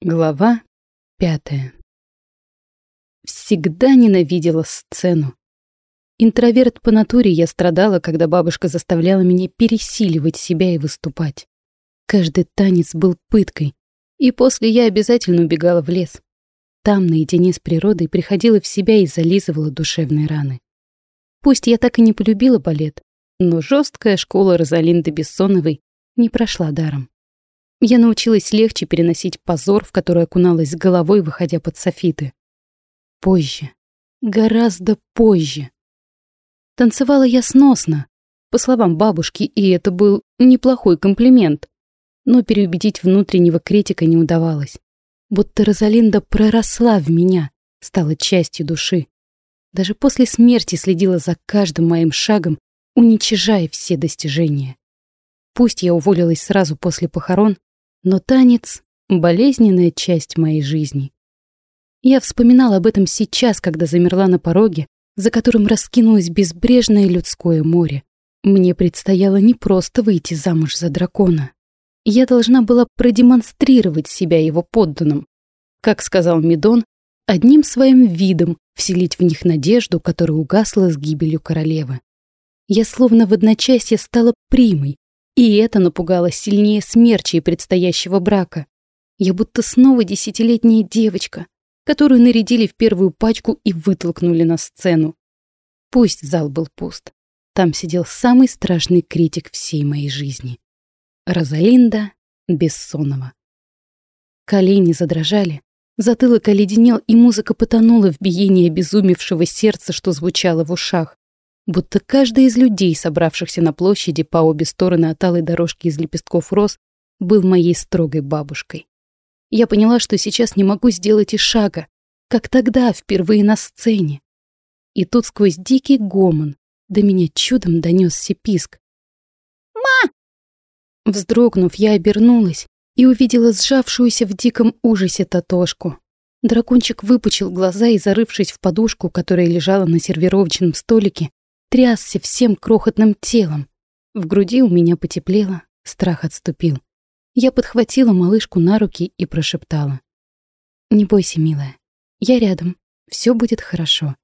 Глава пятая. Всегда ненавидела сцену. Интроверт по натуре я страдала, когда бабушка заставляла меня пересиливать себя и выступать. Каждый танец был пыткой, и после я обязательно убегала в лес. Там, наедине с природой, приходила в себя и зализывала душевные раны. Пусть я так и не полюбила балет, но жесткая школа Розалинды Бессоновой не прошла даром. Я научилась легче переносить позор, в который окуналась головой, выходя под софиты. Позже. Гораздо позже. Танцевала я сносно, по словам бабушки, и это был неплохой комплимент. Но переубедить внутреннего критика не удавалось. Будто Розалинда проросла в меня, стала частью души. Даже после смерти следила за каждым моим шагом, уничижая все достижения. Пусть я уволилась сразу после похорон, но танец — болезненная часть моей жизни. Я вспоминала об этом сейчас, когда замерла на пороге, за которым раскинулось безбрежное людское море. Мне предстояло не просто выйти замуж за дракона. Я должна была продемонстрировать себя его подданным. Как сказал Медон, одним своим видом вселить в них надежду, которая угасла с гибелью королевы. Я словно в одночасье стала примой, и это напугало сильнее смерчей предстоящего брака. Я будто снова десятилетняя девочка, которую нарядили в первую пачку и вытолкнули на сцену. Пусть зал был пуст. Там сидел самый страшный критик всей моей жизни. Розалинда Бессонова. Колени задрожали, затылок оледенел, и музыка потонула в биении обезумевшего сердца, что звучало в ушах будто каждый из людей, собравшихся на площади по обе стороны от алой дорожки из лепестков роз, был моей строгой бабушкой. Я поняла, что сейчас не могу сделать и шага, как тогда, впервые на сцене. И тут сквозь дикий гомон до меня чудом донесся писк. «Ма!» Вздрогнув, я обернулась и увидела сжавшуюся в диком ужасе Татошку. Дракончик выпучил глаза и, зарывшись в подушку, которая лежала на сервировочном столике, трясся всем крохотным телом. В груди у меня потеплело, страх отступил. Я подхватила малышку на руки и прошептала. «Не бойся, милая, я рядом, все будет хорошо».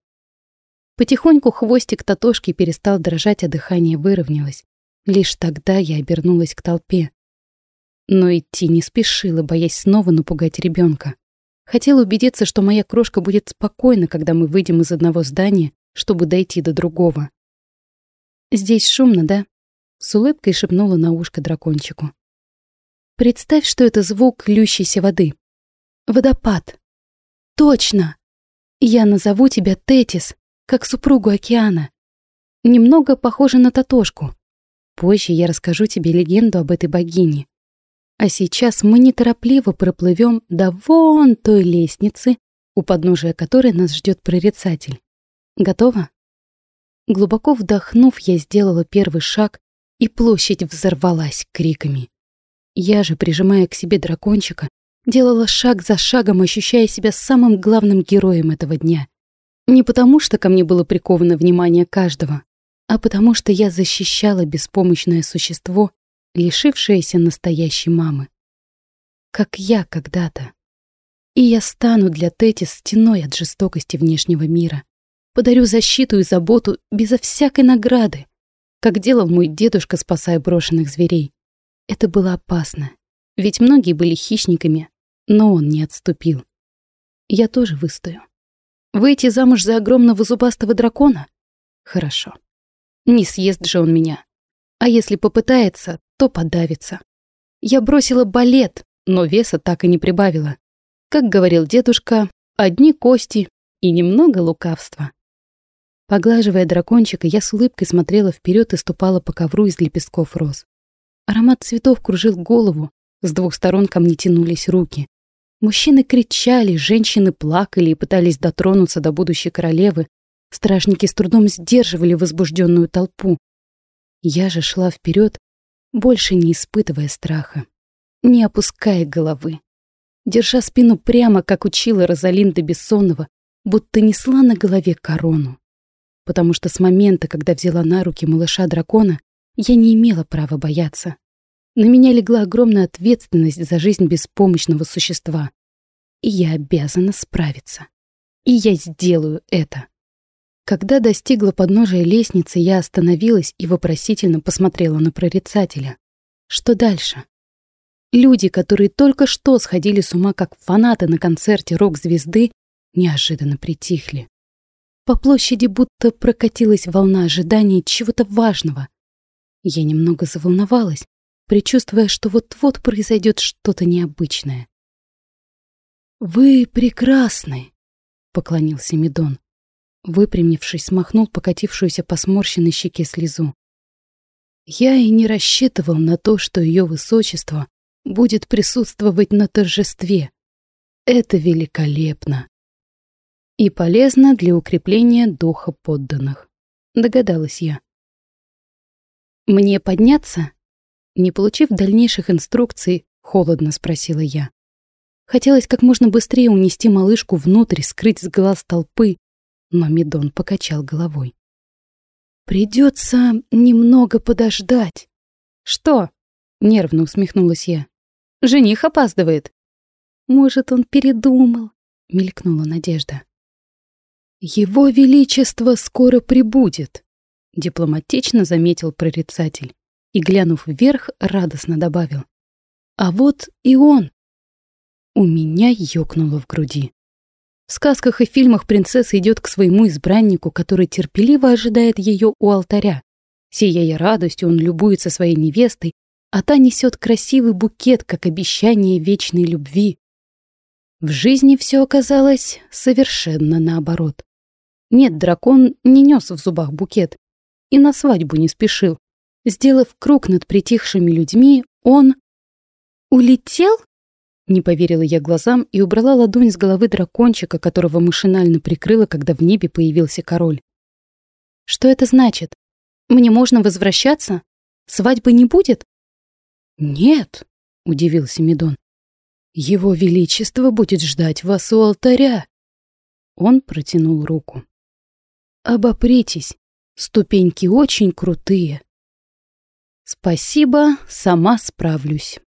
Потихоньку хвостик Татошки перестал дрожать, а дыхание выровнялось. Лишь тогда я обернулась к толпе. Но идти не спешила, боясь снова напугать ребенка. Хотела убедиться, что моя крошка будет спокойна, когда мы выйдем из одного здания, чтобы дойти до другого. «Здесь шумно, да?» — с улыбкой шепнула на ушко дракончику. «Представь, что это звук льющейся воды. Водопад. Точно! Я назову тебя Тетис, как супругу океана. Немного похоже на Татошку. Позже я расскажу тебе легенду об этой богине. А сейчас мы неторопливо проплывем до вон той лестницы, у подножия которой нас ждет прорицатель. Готова? Глубоко вдохнув, я сделала первый шаг, и площадь взорвалась криками. Я же, прижимая к себе дракончика, делала шаг за шагом, ощущая себя самым главным героем этого дня. Не потому, что ко мне было приковано внимание каждого, а потому что я защищала беспомощное существо, лишившееся настоящей мамы. Как я когда-то. И я стану для Тети стеной от жестокости внешнего мира. Подарю защиту и заботу безо всякой награды, как делал мой дедушка, спасая брошенных зверей. Это было опасно, ведь многие были хищниками, но он не отступил. Я тоже выстою. Выйти замуж за огромного зубастого дракона? Хорошо. Не съест же он меня. А если попытается, то подавится. Я бросила балет, но веса так и не прибавила. Как говорил дедушка, одни кости и немного лукавства. Поглаживая дракончика, я с улыбкой смотрела вперед и ступала по ковру из лепестков роз. Аромат цветов кружил голову, с двух сторон ко мне тянулись руки. Мужчины кричали, женщины плакали и пытались дотронуться до будущей королевы. Стражники с трудом сдерживали возбужденную толпу. Я же шла вперед, больше не испытывая страха, не опуская головы. Держа спину прямо, как учила Розалинда Бессонова, будто несла на голове корону потому что с момента, когда взяла на руки малыша-дракона, я не имела права бояться. На меня легла огромная ответственность за жизнь беспомощного существа, и я обязана справиться. И я сделаю это. Когда достигла подножия лестницы, я остановилась и вопросительно посмотрела на прорицателя. Что дальше? Люди, которые только что сходили с ума как фанаты на концерте рок-звезды, неожиданно притихли. По площади будто прокатилась волна ожидания чего-то важного. Я немного заволновалась, предчувствуя, что вот-вот произойдет что-то необычное. «Вы прекрасны!» — поклонился Медон. Выпрямившись, смахнул покатившуюся по сморщенной щеке слезу. «Я и не рассчитывал на то, что ее высочество будет присутствовать на торжестве. Это великолепно!» «И полезно для укрепления духа подданных», — догадалась я. «Мне подняться?» Не получив дальнейших инструкций, холодно спросила я. Хотелось как можно быстрее унести малышку внутрь, скрыть с глаз толпы, но Медон покачал головой. «Придется немного подождать». «Что?» — нервно усмехнулась я. «Жених опаздывает». «Может, он передумал?» — мелькнула надежда. «Его Величество скоро прибудет», — дипломатично заметил прорицатель и, глянув вверх, радостно добавил. «А вот и он!» У меня ёкнуло в груди. В сказках и фильмах принцесса идет к своему избраннику, который терпеливо ожидает ее у алтаря. Сияя радостью, он любуется своей невестой, а та несет красивый букет, как обещание вечной любви. В жизни все оказалось совершенно наоборот. Нет, дракон не нес в зубах букет и на свадьбу не спешил. Сделав круг над притихшими людьми, он... «Улетел?» Не поверила я глазам и убрала ладонь с головы дракончика, которого машинально прикрыла, когда в небе появился король. «Что это значит? Мне можно возвращаться? Свадьбы не будет?» «Нет», — удивился Медон. «Его Величество будет ждать вас у алтаря». Он протянул руку. «Обопритесь, ступеньки очень крутые». «Спасибо, сама справлюсь».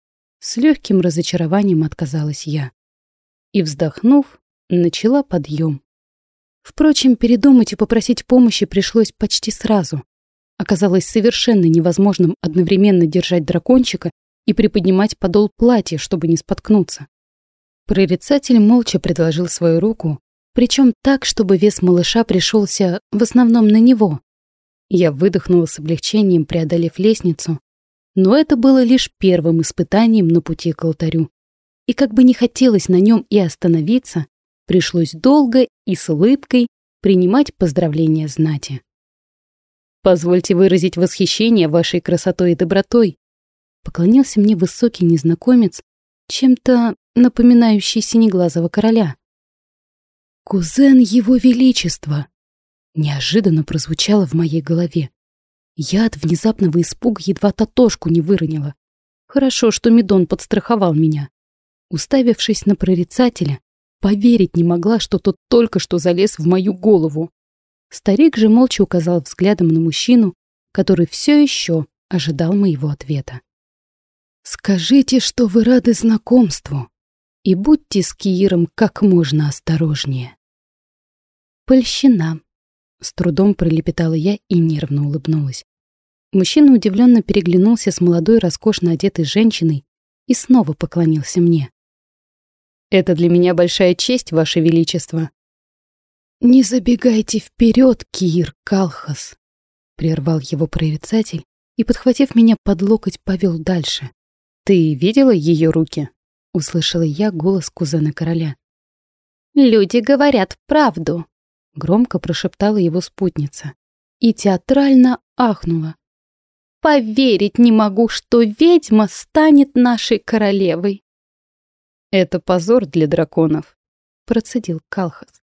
С легким разочарованием отказалась я. И, вздохнув, начала подъем. Впрочем, передумать и попросить помощи пришлось почти сразу. Оказалось совершенно невозможным одновременно держать дракончика и приподнимать подол платья, чтобы не споткнуться. Прорицатель молча предложил свою руку, причем так, чтобы вес малыша пришелся в основном на него. Я выдохнула с облегчением, преодолев лестницу, но это было лишь первым испытанием на пути к алтарю. И как бы не хотелось на нем и остановиться, пришлось долго и с улыбкой принимать поздравления знати. «Позвольте выразить восхищение вашей красотой и добротой», поклонился мне высокий незнакомец, чем-то напоминающий синеглазого короля. «Кузен Его Величества!» неожиданно прозвучало в моей голове. Я от внезапного испуга едва татошку не выронила. Хорошо, что Медон подстраховал меня. Уставившись на прорицателя, поверить не могла, что тот только что залез в мою голову. Старик же молча указал взглядом на мужчину, который все еще ожидал моего ответа. «Скажите, что вы рады знакомству, и будьте с Кииром как можно осторожнее». «Польщина», с трудом пролепетала я и нервно улыбнулась. Мужчина удивленно переглянулся с молодой, роскошно одетой женщиной и снова поклонился мне. «Это для меня большая честь, Ваше Величество». «Не забегайте вперед, Кир Калхас», — прервал его прорицатель и, подхватив меня под локоть, повел дальше. «Ты видела ее руки?» — услышала я голос кузена короля. «Люди говорят правду», Громко прошептала его спутница. И театрально ахнула. «Поверить не могу, что ведьма станет нашей королевой!» «Это позор для драконов», — процедил Калхас.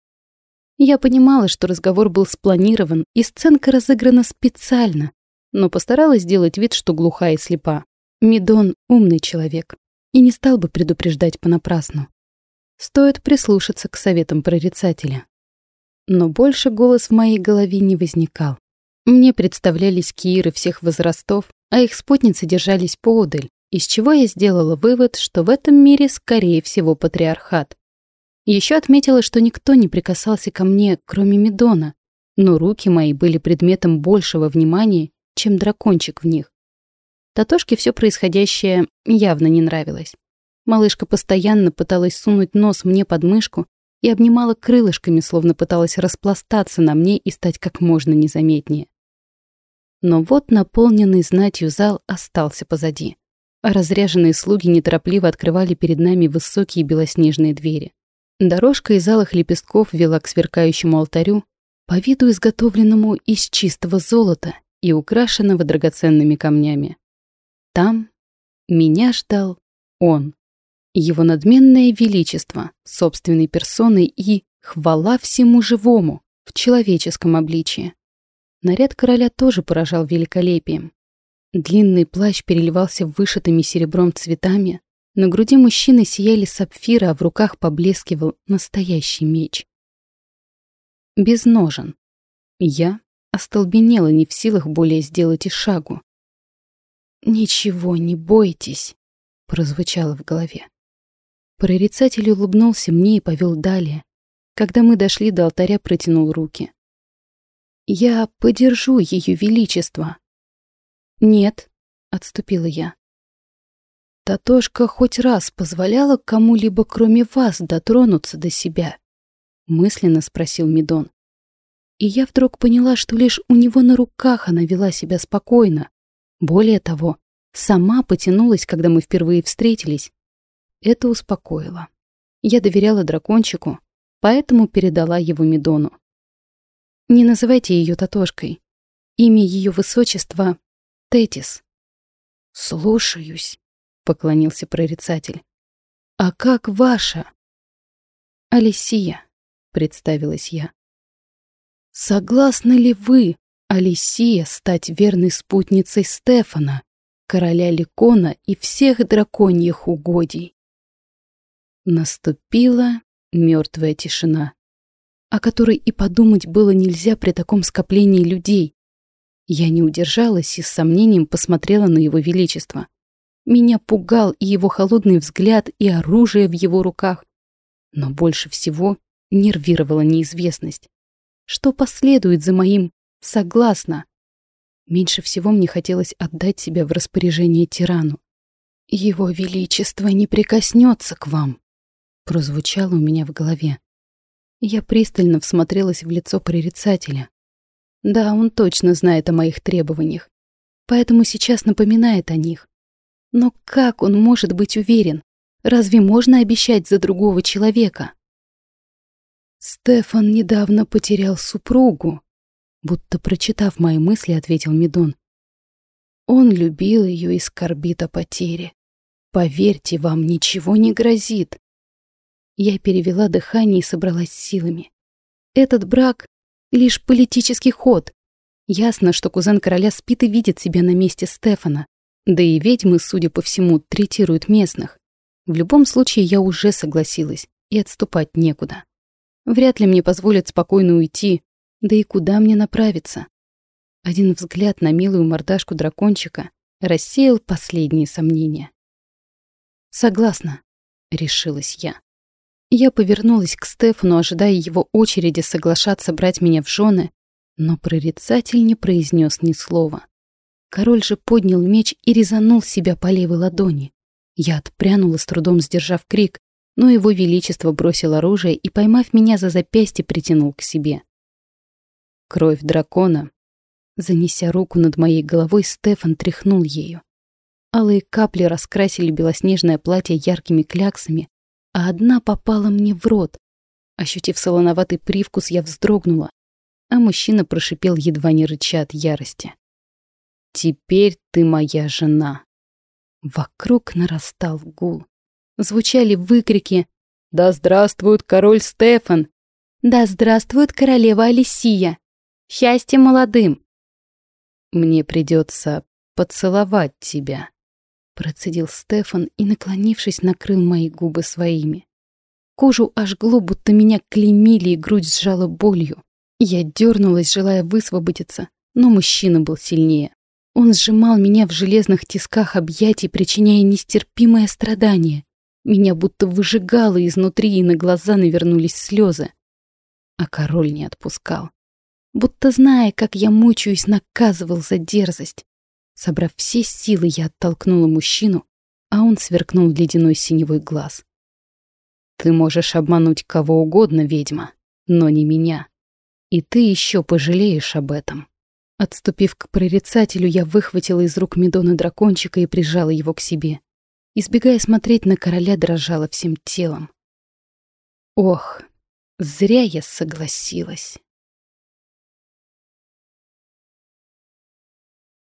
Я понимала, что разговор был спланирован, и сценка разыграна специально, но постаралась сделать вид, что глуха и слепа. Мидон — умный человек и не стал бы предупреждать понапрасну. Стоит прислушаться к советам прорицателя. Но больше голос в моей голове не возникал. Мне представлялись кииры всех возрастов, а их спутницы держались поодаль, из чего я сделала вывод, что в этом мире, скорее всего, патриархат. Еще отметила, что никто не прикасался ко мне, кроме Медона, но руки мои были предметом большего внимания, чем дракончик в них. Татошке все происходящее явно не нравилось. Малышка постоянно пыталась сунуть нос мне под мышку и обнимала крылышками, словно пыталась распластаться на мне и стать как можно незаметнее. Но вот наполненный знатью зал остался позади, а разряженные слуги неторопливо открывали перед нами высокие белоснежные двери. Дорожка из алых лепестков вела к сверкающему алтарю, по виду изготовленному из чистого золота и украшенного драгоценными камнями. Там меня ждал он, его надменное величество, собственной персоной и хвала всему живому в человеческом обличии. Наряд короля тоже поражал великолепием. Длинный плащ переливался вышитыми серебром цветами, на груди мужчины сияли сапфиры, а в руках поблескивал настоящий меч. Без ножен. Я остолбенела, не в силах более сделать и шагу. «Ничего не бойтесь», — прозвучало в голове. Прорицатель улыбнулся мне и повел далее. Когда мы дошли до алтаря, протянул руки. «Я подержу ее величество». «Нет», — отступила я. Татошка хоть раз позволяла кому-либо, кроме вас, дотронуться до себя?» Мысленно спросил Мидон. И я вдруг поняла, что лишь у него на руках она вела себя спокойно. Более того, сама потянулась, когда мы впервые встретились. Это успокоило. Я доверяла дракончику, поэтому передала его Мидону. Не называйте ее Татошкой. Имя ее высочества — Тетис. «Слушаюсь», поклонился прорицатель. А как ваша? Алисия, представилась я. Согласны ли вы, Алисия, стать верной спутницей Стефана, короля Ликона и всех драконьих угодий? Наступила мертвая тишина, о которой и подумать было нельзя при таком скоплении людей. Я не удержалась и с сомнением посмотрела на его величество. Меня пугал и его холодный взгляд, и оружие в его руках. Но больше всего нервировала неизвестность. Что последует за моим «согласно»? Меньше всего мне хотелось отдать себя в распоряжение тирану. «Его Величество не прикоснется к вам», — прозвучало у меня в голове. Я пристально всмотрелась в лицо прорицателя. Да, он точно знает о моих требованиях, поэтому сейчас напоминает о них. Но как он может быть уверен? Разве можно обещать за другого человека? Стефан недавно потерял супругу, будто прочитав мои мысли, ответил Медон. Он любил ее и скорбит о потере. Поверьте, вам ничего не грозит. Я перевела дыхание и собралась силами. Этот брак — лишь политический ход. Ясно, что кузен короля спит и видит себя на месте Стефана. Да и ведьмы, судя по всему, третируют местных. В любом случае, я уже согласилась, и отступать некуда. Вряд ли мне позволят спокойно уйти, да и куда мне направиться? Один взгляд на милую мордашку дракончика рассеял последние сомнения. «Согласна», — решилась я. Я повернулась к Стефану, ожидая его очереди соглашаться брать меня в жены, но прорицатель не произнес ни слова. Король же поднял меч и резанул себя по левой ладони. Я отпрянула, с трудом сдержав крик, но его величество бросил оружие и, поймав меня за запястье, притянул к себе. Кровь дракона. Занеся руку над моей головой, Стефан тряхнул ею. Алые капли раскрасили белоснежное платье яркими кляксами, а одна попала мне в рот. Ощутив солоноватый привкус, я вздрогнула, а мужчина прошипел, едва не рыча от ярости. Теперь ты моя жена. Вокруг нарастал гул. Звучали выкрики «Да здравствует король Стефан!» «Да здравствует королева Алисия! Счастье молодым!» «Мне придется поцеловать тебя», — процедил Стефан и, наклонившись, накрыл мои губы своими. Кожу ожгло, будто меня клеймили, и грудь сжала болью. Я дернулась, желая высвободиться, но мужчина был сильнее. Он сжимал меня в железных тисках объятий, причиняя нестерпимое страдание. Меня будто выжигало изнутри, и на глаза навернулись слезы. А король не отпускал. Будто зная, как я мучаюсь, наказывал за дерзость. Собрав все силы, я оттолкнула мужчину, а он сверкнул ледяной синевой глаз. «Ты можешь обмануть кого угодно, ведьма, но не меня. И ты еще пожалеешь об этом». Отступив к прорицателю, я выхватила из рук Медона дракончика и прижала его к себе. Избегая смотреть на короля, дрожала всем телом. Ох, зря я согласилась.